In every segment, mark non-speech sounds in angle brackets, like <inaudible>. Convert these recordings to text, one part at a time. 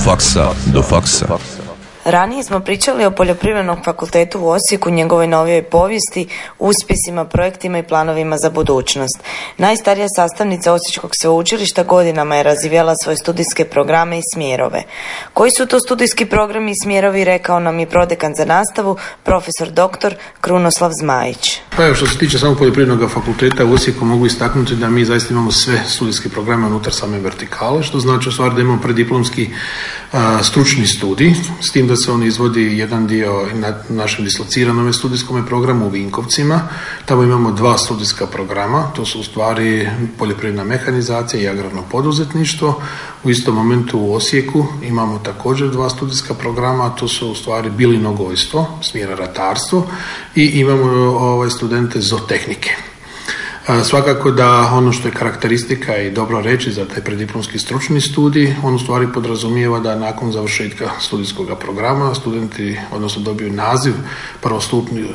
faksa do faksa. Ranije smo pričali o Poljoprivrednom fakultetu u Osijeku, njegovoj novijoj povijesti, uspjesima, projektima i planovima za budućnost. Najstarija sastavnica Osječkog sveučilišta godinama je razvijala svoje studijske programe i smjerove. Koji su to studijski programi i smjerovi, rekao nam je prodekan za nastavu, profesor dr. Krunoslav Zmajić. Pa evo što se tiče samog Poljoprivrednog fakulteta u Osijeku mogu istaknuti da mi zaista imamo sve studijske programe unutar same vertikale, što znači u da imamo prediplomski stručni studij, s tim da se on izvodi jedan dio na našem dislociranom studijskom programu u Vinkovcima. Tamo imamo dva studijska programa, to su u stvari poljoprivredna mehanizacija i agrarno poduzetništvo. U istom momentu u Osijeku imamo također dva studijska programa, to su u stvari bilinogojstvo, smjera ratarstvo i imamo ovaj, studente zootehnike. Svakako da ono što je karakteristika i dobro reći za taj prediplomski stručni studij, on u stvari podrazumijeva da nakon završetka studijskog programa studenti, odnosno dobiju naziv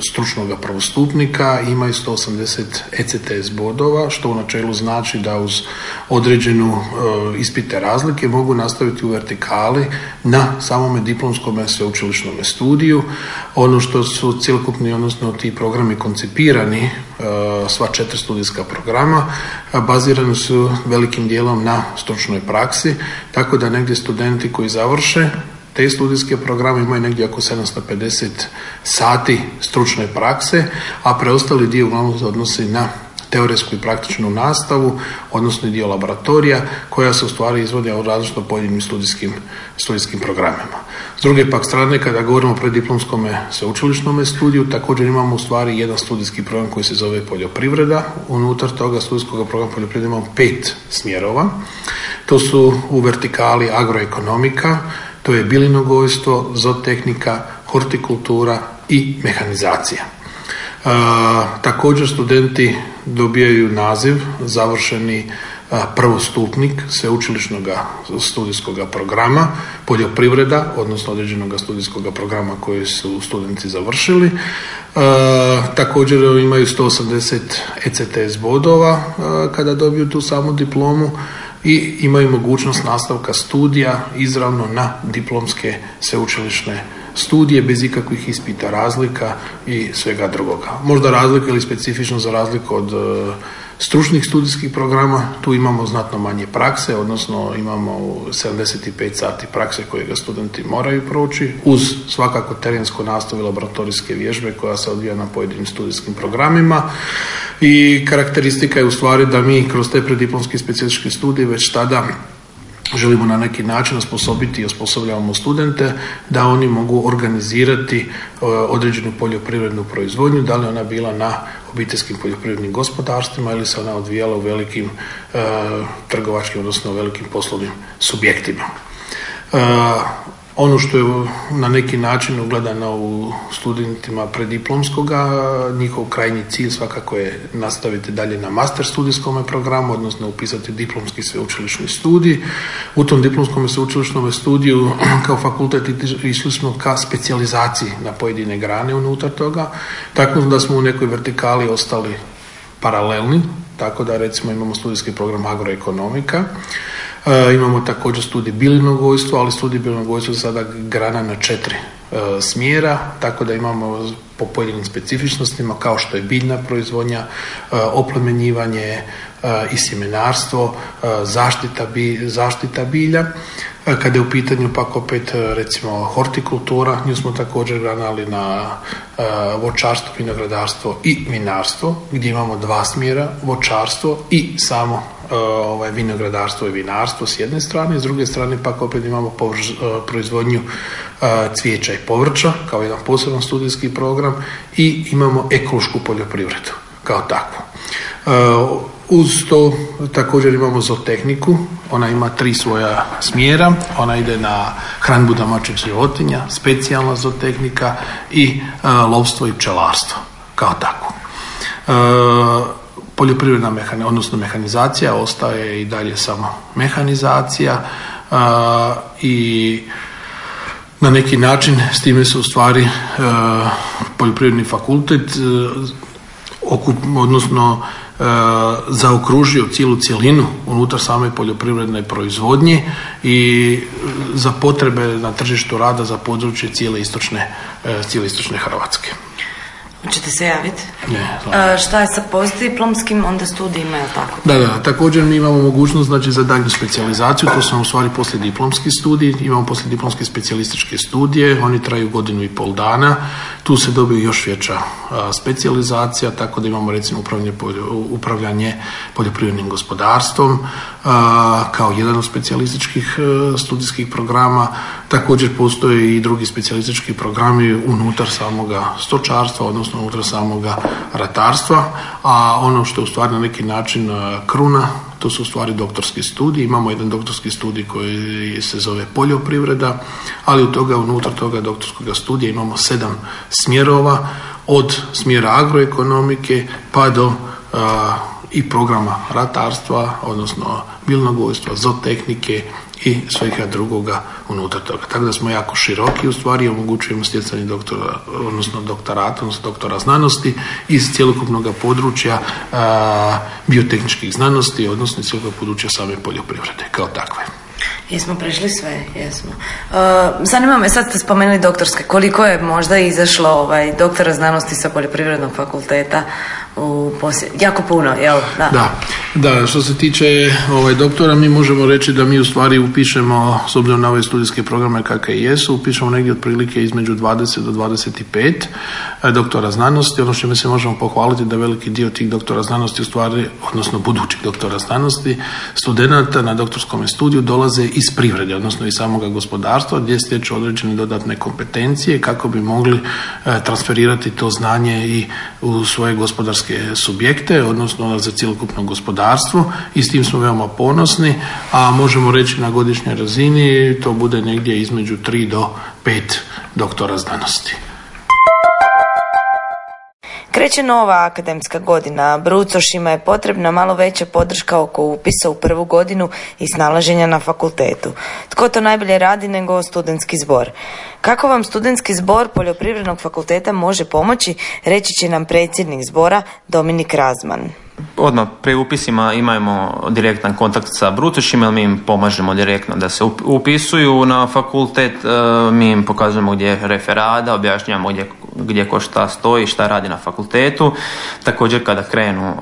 stručnog prvostupnika, imaju 180 ECTS bodova, što u načelu znači da uz određenu e, ispite razlike mogu nastaviti u vertikali na samome diplomskom sveučilišnom studiju. Ono što su cjelokupni, odnosno ti programi koncipirani, e, sva četiri studijska programa, bazirani su velikim dijelom na stručnoj praksi, tako da negdje studenti koji završe te studijske programe imaju negdje oko 750 sati stručne prakse, a preostali dio uglavnom se odnosi na teoretsku i praktičnu nastavu, odnosno dio laboratorija koja se u stvari izvodi u različito pojedinim studijskim, studijskim programima. S druge pak strane, kada govorimo o prediplomskom sveučilišnom studiju, također imamo u stvari jedan studijski program koji se zove poljoprivreda. Unutar toga studijskog programa poljoprivrede imamo pet smjerova. To su u vertikali agroekonomika, to je bilinogojstvo, zootehnika, hortikultura i mehanizacija. Također studenti dobijaju naziv završeni prvostupnik sveučilišnog studijskog programa poljoprivreda, odnosno određenog studijskog programa koji su studenti završili. također imaju 180 ECTS bodova kada dobiju tu samu diplomu i imaju mogućnost nastavka studija izravno na diplomske sveučilišne studije bez ikakvih ispita razlika i svega drugoga. Možda razlika ili specifično za razliku od e, stručnih studijskih programa, tu imamo znatno manje prakse, odnosno imamo 75 sati prakse koje ga studenti moraju proći, uz svakako terensko nastavu laboratorijske vježbe koja se odvija na pojedinim studijskim programima i karakteristika je u stvari da mi kroz te prediplomski specijalistički studije već tada želimo na neki način osposobiti i osposobljavamo studente da oni mogu organizirati e, određenu poljoprivrednu proizvodnju, da li ona bila na obiteljskim poljoprivrednim gospodarstvima ili se ona odvijala u velikim e, trgovačkim, odnosno velikim poslovnim subjektima. E, ono što je na neki način ugledano u studentima prediplomskoga, njihov krajnji cilj svakako je nastaviti dalje na master studijskom programu, odnosno upisati diplomski sveučilišni studij. U tom diplomskom sveučilišnom studiju <clears throat> kao fakultet išli smo ka specijalizaciji na pojedine grane unutar toga, tako da smo u nekoj vertikali ostali paralelni, tako da recimo imamo studijski program agroekonomika, imamo također studij bilinogojstva, ali studij bilinogojstva je sada grana na četiri e, smjera, tako da imamo po pojedinim specifičnostima kao što je biljna proizvodnja, e, oplemenjivanje i sjemenarstvo, zaštita, zaštita bilja. Kada je u pitanju pak opet recimo hortikultura, nju smo također granali na voćarstvo, vinogradarstvo i vinarstvo, gdje imamo dva smjera, voćarstvo i samo E, ovaj, vinogradarstvo i vinarstvo s jedne strane, s druge strane pak opet imamo e, proizvodnju e, cvijeća i povrća kao jedan poseban studijski program i imamo ekološku poljoprivredu kao takvu. Uz to također imamo zootehniku, ona ima tri svoja smjera, ona ide na hranbu domaćih životinja, specijalna zootehnika i lovstvo i pčelarstvo kao takvo poljoprivredna mehanizacija, odnosno mehanizacija ostaje i dalje samo mehanizacija i na neki način s time se u stvari poljoprivredni fakultet odnosno e, zaokružio cijelu cjelinu unutar same poljoprivredne proizvodnje i za potrebe na tržištu rada za područje cijele istočne, e, cijele istočne Hrvatske. Hoćete se javiti? Ne, e, šta je sa postdiplomskim? Onda studijima, je tako? Da, da, također mi imamo mogućnost znači, za daljnju specijalizaciju, to su u stvari diplomski studij, imamo diplomske specijalističke studije, oni traju godinu i pol dana, tu se dobije još veća specijalizacija, tako da imamo recimo upravljanje, upravljanje poljoprivrednim gospodarstvom kao jedan od specijalističkih e, studijskih programa, također postoje i drugi specijalistički programi unutar samoga stočarstva, odnosno unutar samoga ratarstva, a ono što je u stvari na neki način e, kruna, to su u stvari doktorski studij. Imamo jedan doktorski studij koji se zove poljoprivreda, ali u toga, unutar toga doktorskog studija imamo sedam smjerova, od smjera agroekonomike pa do e, i programa ratarstva, odnosno biljnogojstva, zootehnike, i svega drugoga unutar toga. Tako da smo jako široki u stvari omogućujemo stjecanje doktora, odnosno doktorata, odnosno doktora znanosti iz cjelokupnog područja a, biotehničkih znanosti, odnosno iz cijelog područja same poljoprivrede kao takve. Jesmo prešli sve, jesmo. Uh, zanima me, sad ste spomenuli doktorske, koliko je možda izašlo ovaj, doktora znanosti sa poljoprivrednog fakulteta u jako puno, jel? Da. da. Da, što se tiče ovaj, doktora, mi možemo reći da mi u stvari upišemo, s obzirom na ove studijske programe kakve jesu, upišemo negdje otprilike između 20 do 25 e, doktora znanosti. Ono što mi se možemo pohvaliti da veliki dio tih doktora znanosti u stvari, odnosno budućih doktora znanosti, studenata na doktorskom studiju dolaze iz privrede, odnosno iz samoga gospodarstva, gdje stječu određene dodatne kompetencije kako bi mogli e, transferirati to znanje i u svoje gospodarske subjekte, odnosno za cjelokupno gospodarstvo i s tim smo veoma ponosni, a možemo reći na godišnjoj razini to bude negdje između 3 do 5 doktora znanosti. Kreće nova akademska godina. Brucošima je potrebna malo veća podrška oko upisa u prvu godinu i snalaženja na fakultetu. Tko to najbolje radi nego studentski zbor? Kako vam studentski zbor Poljoprivrednog fakulteta može pomoći, reći će nam predsjednik zbora Dominik Razman odmah pri upisima imamo direktan kontakt sa brutošima, mi im pomažemo direktno da se upisuju na fakultet, e, mi im pokazujemo gdje je referada, objašnjavamo gdje, gdje ko šta stoji, šta radi na fakultetu. Također kada krenu,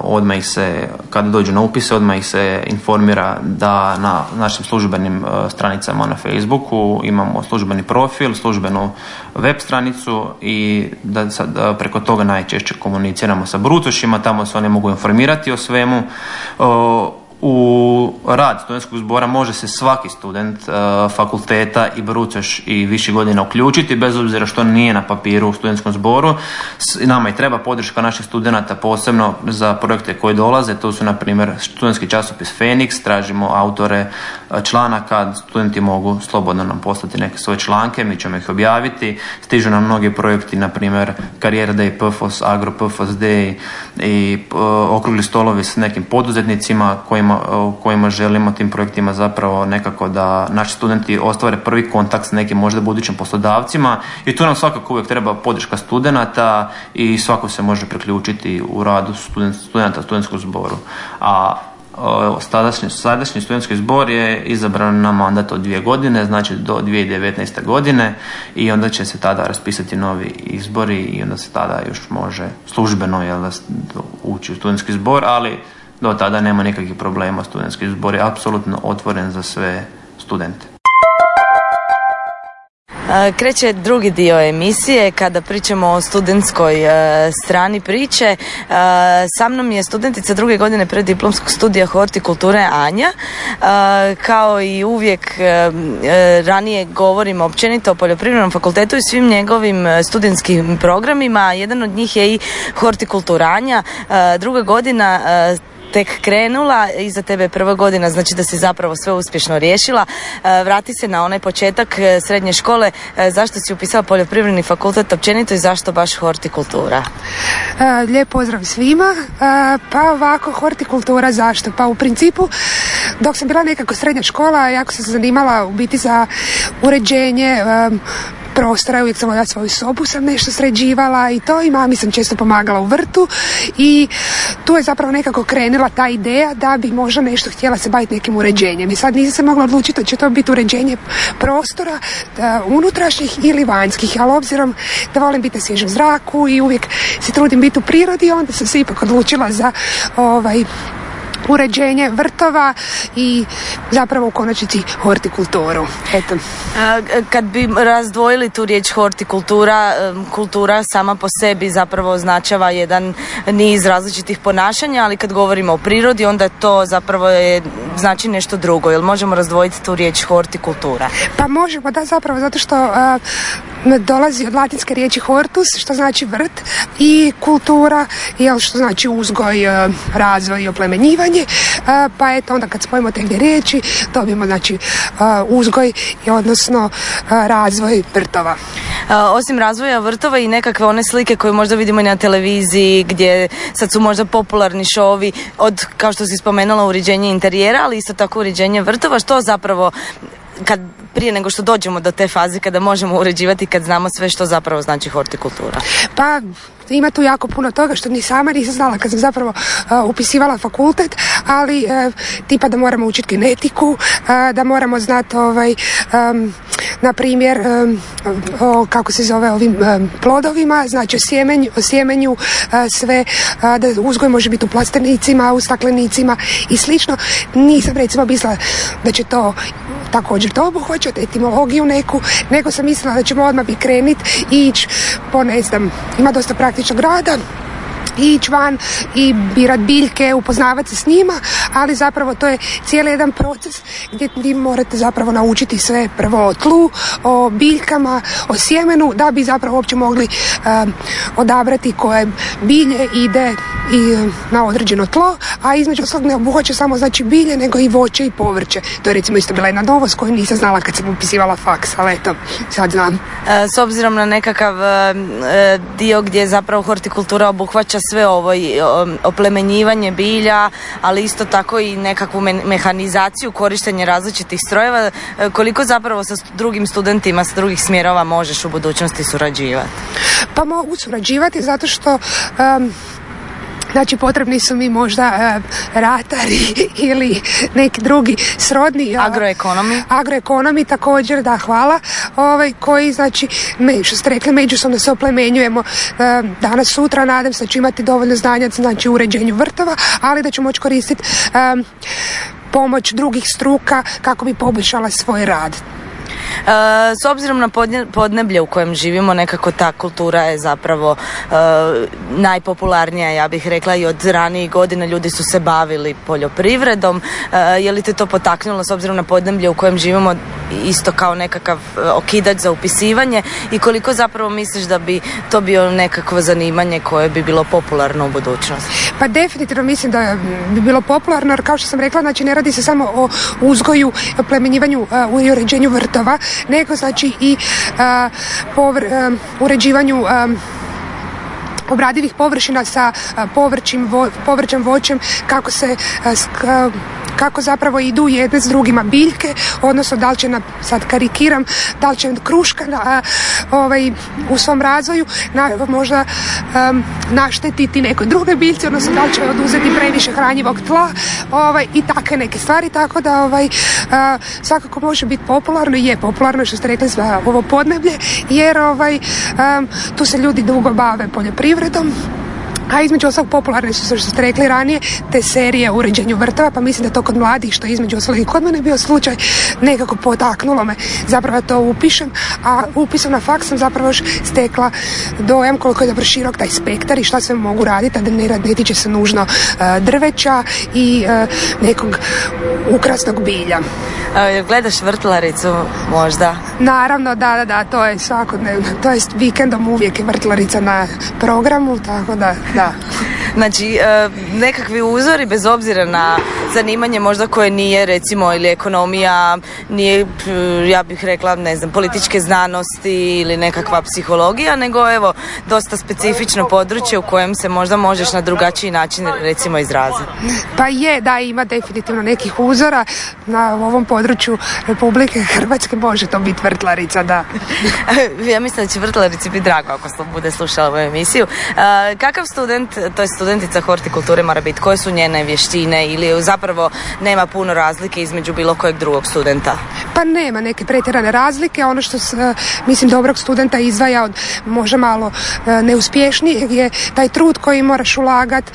odmah ih se, kada dođu na upise, odmah ih se informira da na našim službenim e, stranicama na Facebooku imamo službeni profil, službenu web stranicu i da, da preko toga najčešće komuniciramo sa brutošima, tamo se oni mogu informirati o svemu u rad studentskog zbora može se svaki student e, fakulteta i bruceš i viši godina uključiti bez obzira što nije na papiru u studentskom zboru. nama i treba podrška naših studenata posebno za projekte koji dolaze. To su na primjer studentski časopis Fenix, tražimo autore e, članaka, studenti mogu slobodno nam poslati neke svoje članke, mi ćemo ih objaviti. Stižu nam mnogi projekti, na primjer Career Day, PFOS, Agro PFOS Day i e, okrugli stolovi s nekim poduzetnicima kojima kojima, kojima želimo tim projektima zapravo nekako da naši studenti ostvare prvi kontakt s nekim možda budućim poslodavcima i tu nam svakako uvijek treba podrška studenata i svako se može priključiti u radu student, studenta studentskog zboru. A Sadašnji, sadašnji studentski zbor je izabran na mandat od dvije godine, znači do 2019. godine i onda će se tada raspisati novi izbori i onda se tada još može službeno jel, ući u studentski zbor, ali do tada nema nikakvih problema. Studentski zbor je apsolutno otvoren za sve studente. Kreće drugi dio emisije kada pričamo o studentskoj e, strani priče. E, sa mnom je studentica druge godine preddiplomskog studija hortikulture Anja. E, kao i uvijek ranije govorimo općenito o poljoprivrednom fakultetu i svim njegovim studentskim programima. Jedan od njih je i hortikultura Anja. Druga godina tek krenula, iza tebe prva godina, znači da si zapravo sve uspješno riješila. E, vrati se na onaj početak e, srednje škole, e, zašto si upisala poljoprivredni fakultet općenito i zašto baš hortikultura? Lijep pozdrav svima. Pa ovako, hortikultura zašto? Pa u principu, dok sam bila nekako srednja škola, jako sam se zanimala u biti za uređenje prostora, uvijek sam voljela svoju sobu, sam nešto sređivala i to i mami sam često pomagala u vrtu i tu je zapravo nekako krenula ta ideja da bi možda nešto htjela se baviti nekim uređenjem. I sad nisam se mogla odlučiti da će to biti uređenje prostora da, unutrašnjih ili vanjskih, ali obzirom da volim biti na svježem zraku i uvijek se trudim biti u prirodi, onda sam se ipak odlučila za ovaj uređenje vrtova i zapravo u konačnici hortikulturu. Eto. Kad bi razdvojili tu riječ hortikultura, kultura sama po sebi zapravo označava jedan niz različitih ponašanja, ali kad govorimo o prirodi, onda to zapravo je, znači nešto drugo. Jel možemo razdvojiti tu riječ hortikultura? Pa možemo, da zapravo, zato što dolazi od latinske riječi hortus, što znači vrt, i kultura, jel, što znači uzgoj, razvoj i oplemenjivanje pa eto onda kad spojimo te dvije riječi dobijemo znači uzgoj i odnosno razvoj vrtova. Osim razvoja vrtova i nekakve one slike koje možda vidimo i na televiziji gdje sad su možda popularni šovi od kao što si spomenula uređenje interijera ali isto tako uređenje vrtova što zapravo kad prije nego što dođemo do te faze kada možemo uređivati kad znamo sve što zapravo znači hortikultura? Pa ima tu jako puno toga što ni sama nisam znala kad sam zapravo upisivala fakultet, ali uh, tipa da moramo učiti genetiku, da moramo znati ovaj, na primjer o, kako se zove ovim plodovima, znači o sjemenju, o sjemenju sve, da uzgoj može biti u plastenicima, u staklenicima i slično. Nisam recimo mislila da će to također to obuhvaćati, etimologiju neku, nego sam mislila da ćemo odmah bi krenit i ići po ne znam, ima dosta praktičnog rada, ići van i birat biljke, upoznavati se s njima, ali zapravo to je cijeli jedan proces gdje vi morate zapravo naučiti sve prvo o tlu, o biljkama, o sjemenu, da bi zapravo uopće mogli um, odabrati koje bilje ide i na određeno tlo, a između ostalog ne obuhvaća samo znači bilje, nego i voće i povrće. To je recimo isto bila jedna novost koju nisam znala kad sam upisivala faks, ali eto, sad znam. E, s obzirom na nekakav e, dio gdje zapravo hortikultura obuhvaća sve ovo oplemenjivanje bilja, ali isto tako i nekakvu mehanizaciju, korištenje različitih strojeva, koliko zapravo sa drugim studentima sa drugih smjerova možeš u budućnosti surađivati? Pa mogu surađivati zato što Znači potrebni su mi možda uh, ratari <laughs> ili neki drugi srodni agroekonomi. Agroekonomi također, da, hvala. Ovaj koji znači me, što ste rekli međusobno se oplemenjujemo uh, danas sutra nadam se da ću imati dovoljno znanja znači u uređenju vrtova, ali da ću moći koristiti pomoć drugih struka kako bi poboljšala svoj rad. E, s obzirom na podneblje u kojem živimo, nekako ta kultura je zapravo e, najpopularnija, ja bih rekla, i od ranijih godina ljudi su se bavili poljoprivredom. E, je li te to potaknulo s obzirom na podneblje u kojem živimo isto kao nekakav okidač za upisivanje i koliko zapravo misliš da bi to bio nekakvo zanimanje koje bi bilo popularno u budućnosti? Pa definitivno mislim da bi bilo popularno, jer kao što sam rekla, znači ne radi se samo o uzgoju, plemenjivanju i uređenju vrtova, nego znači i povr, uređivanju obradivih površina sa povrćim, povrćem voćem kako se kako zapravo idu jedne s drugima biljke, odnosno da li će, na, sad karikiram, da li će kruška na, ovaj, u svom razvoju na, možda um, naštetiti nekoj druge biljci, odnosno da li će oduzeti previše hranjivog tla ovaj, i takve neke stvari, tako da ovaj, svakako može biti popularno i je popularno što ste rekli za ovo podneblje, jer ovaj, tu se ljudi dugo bave poljoprivredom, a između ostalog popularne su, što ste rekli ranije, te serije o uređenju vrtova, pa mislim da to kod mladih, što je između ostalog i kod mene bio slučaj, nekako potaknulo me zapravo to upišem, a upisom na faks sam zapravo još stekla dojam koliko je dobro širok taj spektar i šta sve mogu raditi, a da ne, ne tiče se nužno uh, drveća i uh, nekog ukrasnog bilja. Gledaš vrtlaricu možda? Naravno, da, da, da, to je svakodnevno, to je vikendom uvijek je vrtlarica na programu, tako da, da. Znači, e, nekakvi uzori bez obzira na zanimanje možda koje nije recimo ili ekonomija, nije ja bih rekla ne znam političke znanosti ili nekakva psihologija, nego evo dosta specifično područje u kojem se možda možeš na drugačiji način recimo izraziti. Pa je, da ima definitivno nekih uzora na ovom području Republike Hrvatske može to biti vrtlarica, da. <laughs> ja mislim da će vrtlarici biti drago ako bude slušala ovu emisiju. kakav student, to je studentica hortikulture mora biti, koje su njene vještine ili zapravo nema puno razlike između bilo kojeg drugog studenta? Pa nema neke pretjerane razlike. Ono što se, mislim dobrog studenta izdvaja od možda malo e, neuspješnijeg je taj trud koji moraš ulagati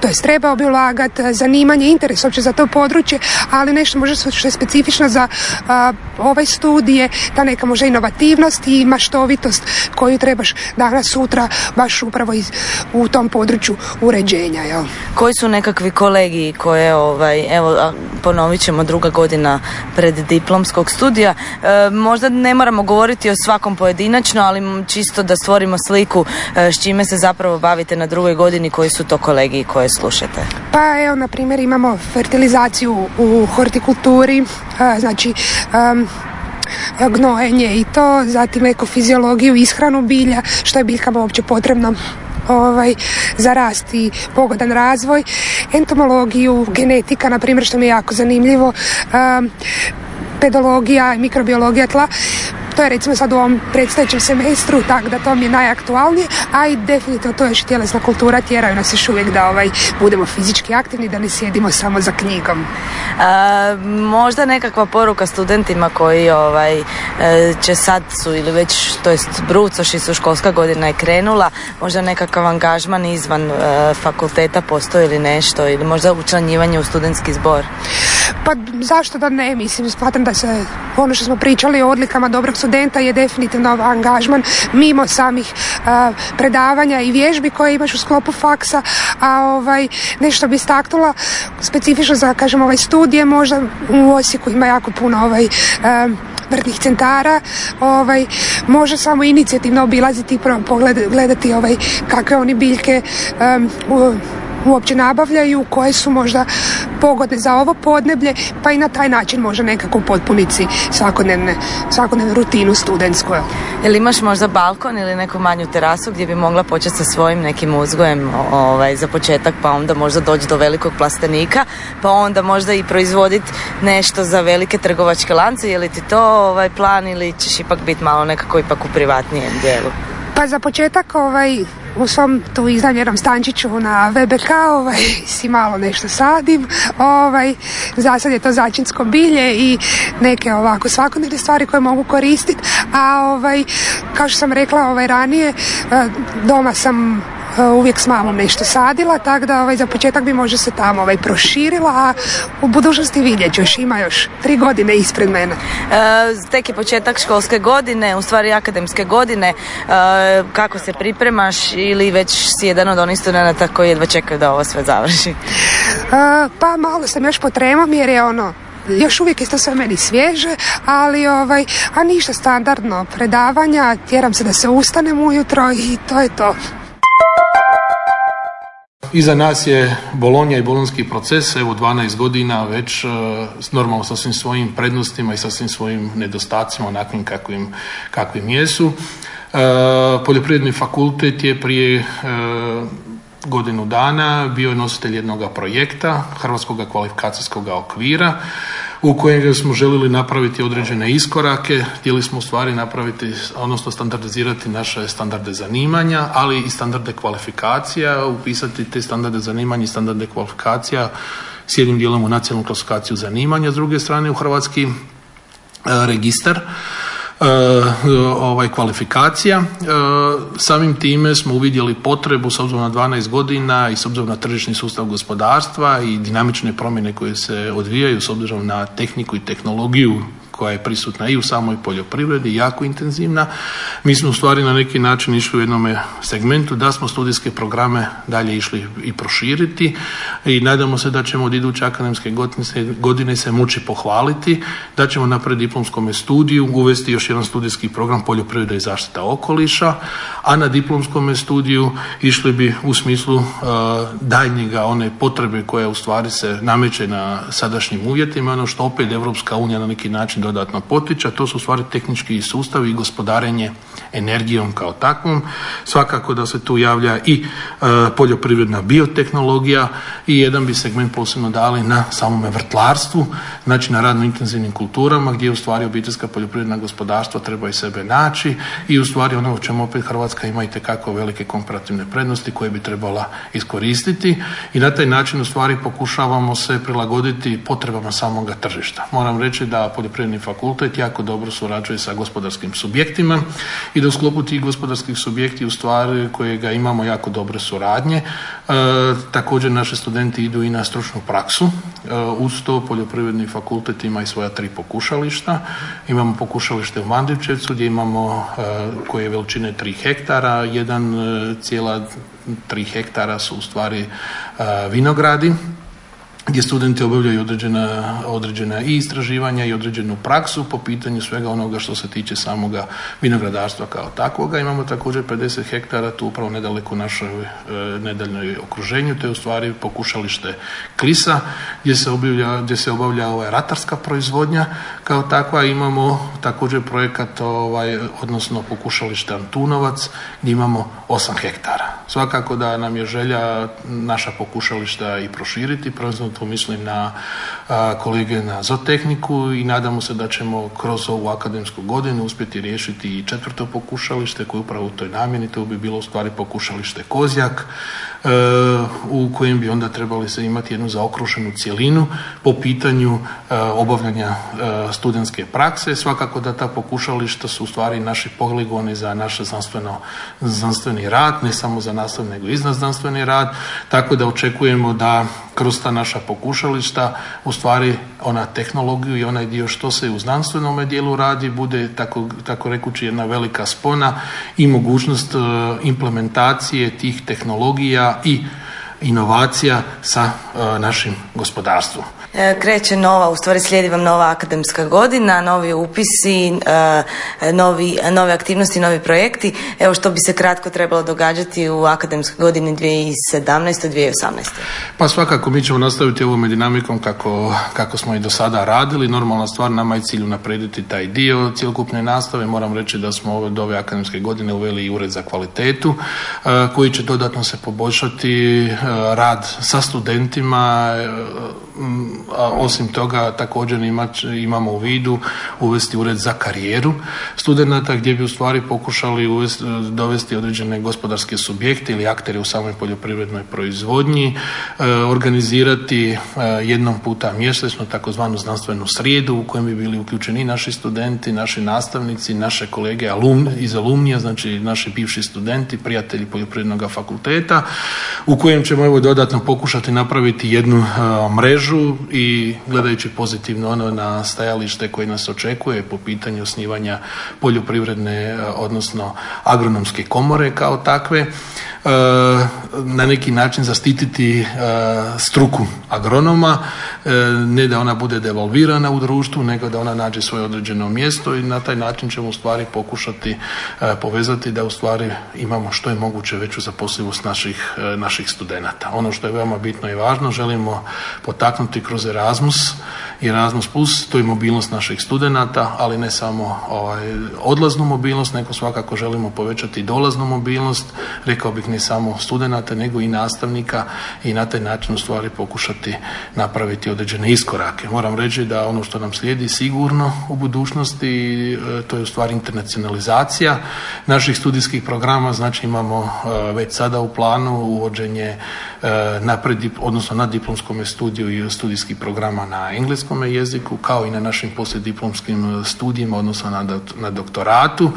to jest trebao bi ulagati zanimanje, interes uopće za to područje, ali nešto može što je specifično za ovaj studije, ta neka može inovativnost i maštovitost koju trebaš danas sutra baš upravo iz, u tom području uređenja. Jel? Koji su nekakvi kolegi koje, ovaj, evo, ponovit ćemo druga godina pred diplomskog studija, e, možda ne moramo govoriti o svakom pojedinačno, ali čisto da stvorimo sliku e, s čime se zapravo bavite na drugoj godini, koji su to kolegi koje slušate? Pa evo, na primjer, imamo fertilizaciju u hortikulturi, znači gnojenje i to, zatim ekofiziologiju, ishranu bilja, što je biljkama uopće potrebno ovaj, za rast i pogodan razvoj, entomologiju, genetika, na primjer, što mi je jako zanimljivo, pedologija i mikrobiologija tla. To je recimo sad u ovom predstojećem semestru, tako da to mi je najaktualnije, a i definitivno to je još tjelesna kultura, tjeraju nas još uvijek da ovaj, budemo fizički aktivni, da ne sjedimo samo za knjigom. možda nekakva poruka studentima koji ovaj, e, će sad su ili već, to jest brucoši su školska godina je krenula, možda nekakav angažman izvan e, fakulteta postoji ili nešto, ili možda učlanjivanje u studentski zbor? Pa zašto da ne, mislim, smatram da se ono što smo pričali o odlikama dobrog studenta je definitivno angažman mimo samih predavanja i vježbi koje imaš u sklopu faksa, a ovaj, nešto bi istaknula specifično za, kažem, ovaj studije, možda u Osijeku ima jako puno ovaj, vrtnih centara. Ovaj, može samo inicijativno obilaziti i gledati ovaj, kakve oni biljke um, uopće nabavljaju, koje su možda pogodne za ovo podneblje, pa i na taj način može nekako potpuniti svakodnevne, svakodnevnu rutinu studentsku. Jel imaš možda balkon ili neku manju terasu gdje bi mogla početi sa svojim nekim uzgojem ovaj, za početak, pa onda možda doći do velikog plastenika, pa onda možda i proizvoditi nešto za velike trgovačke lance, je li ti to ovaj plan ili ćeš ipak biti malo nekako ipak u privatnijem dijelu? Pa za početak ovaj, u svom tu iznajmljenom stančiću na VBK ovaj, <laughs> si malo nešto sadim. Ovaj, za sad je to začinsko bilje i neke ovako svakodnevne stvari koje mogu koristiti. A ovaj, kao što sam rekla ovaj, ranije, eh, doma sam uvijek s mamom nešto sadila, tako da ovaj, za početak bi može se tamo ovaj, proširila, a u budućnosti vidjet još ima još tri godine ispred mene. E, tek je početak školske godine, u stvari akademske godine, e, kako se pripremaš ili već si jedan od onih studenta koji jedva čekaju da ovo sve završi? E, pa malo sam još po tremom jer je ono još uvijek je to sve meni svježe, ali ovaj, a ništa standardno predavanja, tjeram se da se ustanem ujutro i to je to. Iza nas je Bolonja i bolonski proces, evo 12 godina već e, normalno sa svim svojim prednostima i sa svim svojim nedostacima onakvim kakvim, kakvim jesu. E, poljoprivredni fakultet je prije e, godinu dana bio nositelj jednog projekta Hrvatskog kvalifikacijskog okvira u kojem smo željeli napraviti određene iskorake, htjeli smo stvari napraviti, odnosno standardizirati naše standarde zanimanja, ali i standarde kvalifikacija, upisati te standarde zanimanja i standarde kvalifikacija s jednim dijelom u nacionalnu klasifikaciju zanimanja, s druge strane u hrvatski e, registar ovaj kvalifikacija. E, samim time smo uvidjeli potrebu s obzirom na 12 godina i s obzirom na tržišni sustav gospodarstva i dinamične promjene koje se odvijaju s obzirom na tehniku i tehnologiju koja je prisutna i u samoj poljoprivredi, jako intenzivna. Mi smo stvari na neki način išli u jednom segmentu da smo studijske programe dalje išli i proširiti i nadamo se da ćemo od iduće akademske godine se moći pohvaliti, da ćemo na preddiplomskom studiju uvesti još jedan studijski program poljoprivreda i zaštita okoliša, a na diplomskom studiju išli bi u smislu uh, daljnjega one potrebe koje u stvari se nameće na sadašnjim uvjetima, ono što opet Evropska unija na neki način dodatno potiče, to su stvari tehnički sustavi i gospodarenje energijom kao takvom. Svakako da se tu javlja i uh, poljoprivredna biotehnologija i jedan bi segment posebno dali na samome vrtlarstvu, znači na radno intenzivnim kulturama gdje u stvari obiteljska poljoprivredna gospodarstva treba i sebe naći i u stvari ono u čemu opet Hrvatska ima i tekako velike komparativne prednosti koje bi trebala iskoristiti i na taj način u stvari pokušavamo se prilagoditi potrebama samoga tržišta. Moram reći da poljoprivredni fakultet jako dobro surađuje sa gospodarskim subjektima i da u sklopu tih gospodarskih subjekti u stvari kojega imamo jako dobre suradnje. E, također naši studenti idu i na stručnu praksu. E, uz to poljoprivredni fakultet ima i svoja tri pokušališta. Imamo pokušalište u Mandivčevcu gdje imamo e, koje je veličine 3 hektara, jedan cijela 3 hektara su u stvari vinogradi gdje studenti obavljaju određena, određena i istraživanja i određenu praksu po pitanju svega onoga što se tiče samoga vinogradarstva kao takvoga. Imamo također 50 hektara tu upravo nedaleko našoj e, nedaljnoj okruženju, to je u stvari pokušalište Klisa gdje se obavlja, gdje se obavlja ovaj, ratarska proizvodnja kao takva. Imamo također projekat, ovaj, odnosno pokušalište Antunovac gdje imamo 8 hektara. Svakako da nam je želja naša pokušališta i proširiti, prvenstveno tu mislim na kolege na zootehniku i nadamo se da ćemo kroz ovu akademsku godinu uspjeti riješiti i četvrto pokušalište koje upravo u toj namjeni, to bi bilo u stvari pokušalište Kozjak, e, u kojem bi onda trebali se imati jednu zaokruženu cjelinu po pitanju e, obavljanja e, studentske prakse. Svakako da ta pokušališta su u stvari naši poligoni za naš znanstveno, znanstveni rad, ne samo za nastavni nego i znanstveni rad, tako da očekujemo da kroz ta naša pokušališta u stvari ona tehnologiju i onaj dio što se u znanstvenom dijelu radi bude tako, tako rekući jedna velika spona i mogućnost e, implementacije tih tehnologija i inovacija sa e, našim gospodarstvom. E, kreće nova, u stvari slijedi vam nova akademska godina, novi upisi, e, novi, nove aktivnosti, novi projekti. Evo što bi se kratko trebalo događati u akademskoj godini 2017-2018. Pa svakako mi ćemo nastaviti ovom dinamikom kako, kako smo i do sada radili. Normalna stvar nama je cilj naprediti taj dio cjelokupne nastave. Moram reći da smo ove, do ove akademske godine uveli i ured za kvalitetu e, koji će dodatno se poboljšati rad sa studentima a osim toga također imamo u vidu uvesti ured za karijeru studenata gdje bi u stvari pokušali uvesti, dovesti određene gospodarske subjekte ili aktere u samoj poljoprivrednoj proizvodnji, e, organizirati e, jednom puta mjesečno takozvanu znanstvenu srijedu u kojem bi bili uključeni naši studenti, naši nastavnici, naše kolege alum, iz alumnija, znači naši bivši studenti, prijatelji poljoprivrednog fakulteta, u kojem ćemo evo dodatno pokušati napraviti jednu e, mrežu i gledajući pozitivno ono na stajalište koje nas očekuje po pitanju osnivanja poljoprivredne, odnosno agronomske komore kao takve, E, na neki način zaštititi e, struku agronoma, ne da ona bude devalvirana u društvu, nego da ona nađe svoje određeno mjesto i na taj način ćemo u stvari pokušati povezati da u stvari imamo što je moguće veću zaposlivost naših, naših studenata. Ono što je veoma bitno i važno, želimo potaknuti kroz Erasmus i Erasmus Plus, to je mobilnost naših studenata, ali ne samo ovaj, odlaznu mobilnost, nego svakako želimo povećati dolaznu mobilnost, rekao bih ne samo studenata, nego i nastavnika i na taj način u stvari pokušati napraviti određene iskorake. Moram reći da ono što nam slijedi sigurno u budućnosti, e, to je u stvari internacionalizacija naših studijskih programa, znači imamo e, već sada u planu uvođenje e, na odnosno na diplomskom studiju i studijskih programa na engleskom jeziku, kao i na našim poslijediplomskim studijima, odnosno na, na doktoratu.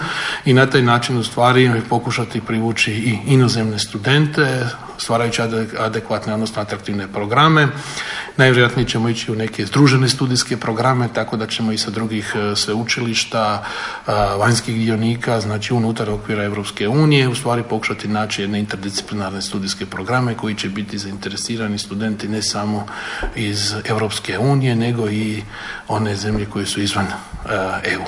I na taj način u stvari pokušati privući i inozemne studente, stvarajući adekvatne, odnosno atraktivne programe. Najvjerojatnije ćemo ići u neke združene studijske programe, tako da ćemo i sa drugih e, sveučilišta, vanjskih dionika, znači unutar okvira Europske unije, u stvari pokušati naći jedne interdisciplinarne studijske programe koji će biti zainteresirani studenti ne samo iz Europske unije, nego i one zemlje koje su izvan EU.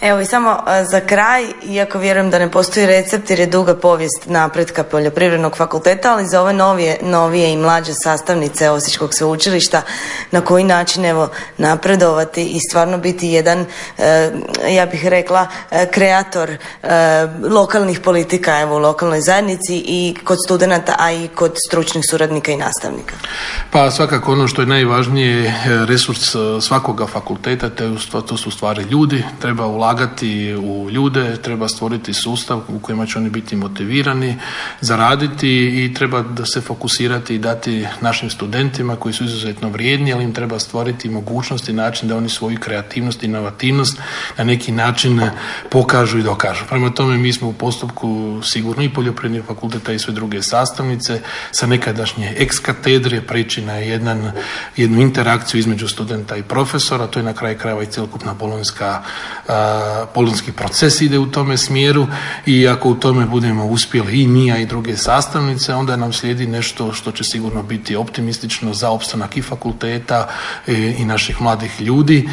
Evo i samo e, za kraj, iako vjerujem da ne postoji recept jer je duga povijest napretka poljoprivrednog fakulteta, ali za ove novije, novije i mlađe sastavnice Osječkog sveučilišta, na koji način evo napredovati i stvarno biti jedan, e, ja bih rekla, e, kreator lokalnih politika evo u lokalnoj zajednici i kod studenata, a i kod stručnih suradnika i nastavnika. Pa svakako ono što je najvažnije resurs svakoga fakulteta, to su stvari ljudi, treba ulagati ulagati u ljude, treba stvoriti sustav u kojima će oni biti motivirani, zaraditi i treba da se fokusirati i dati našim studentima koji su izuzetno vrijedni, ali im treba stvoriti mogućnost i način da oni svoju kreativnost i inovativnost na neki način pokažu i dokažu. Prema tome mi smo u postupku sigurno i poljoprivrednih fakulteta i sve druge sastavnice sa nekadašnje ex katedre priči na jedan, jednu interakciju između studenta i profesora, to je na kraju krajeva i cjelokupna bolonjska polonski proces ide u tome smjeru i ako u tome budemo uspjeli i mi, a i druge sastavnice, onda nam slijedi nešto što će sigurno biti optimistično za opstanak i fakulteta e, i naših mladih ljudi.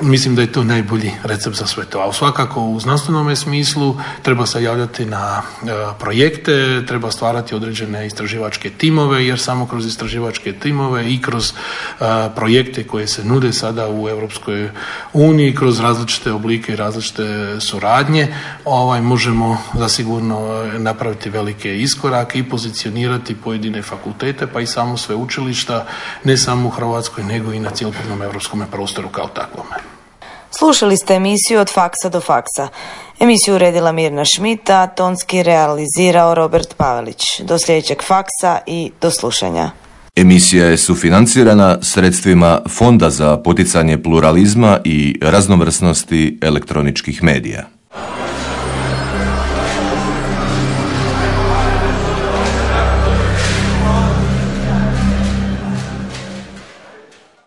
Mislim da je to najbolji recept za sve to. A svakako u znanstvenom smislu treba se javljati na e, projekte, treba stvarati određene istraživačke timove, jer samo kroz istraživačke timove i kroz e, projekte koje se nude sada u Europskoj uniji, kroz različite oblike i različite suradnje, ovaj, možemo zasigurno napraviti velike iskorake i pozicionirati pojedine fakultete, pa i samo sve učilišta, ne samo u Hrvatskoj, nego i na cjelokupnom europskom prostoru kao takvom. Slušali ste emisiju od faksa do faksa. Emisiju uredila Mirna Šmita, tonski realizirao Robert Pavelić. Do sljedećeg faksa i do slušanja. Emisija je sufinancirana sredstvima Fonda za poticanje pluralizma i raznovrsnosti elektroničkih medija.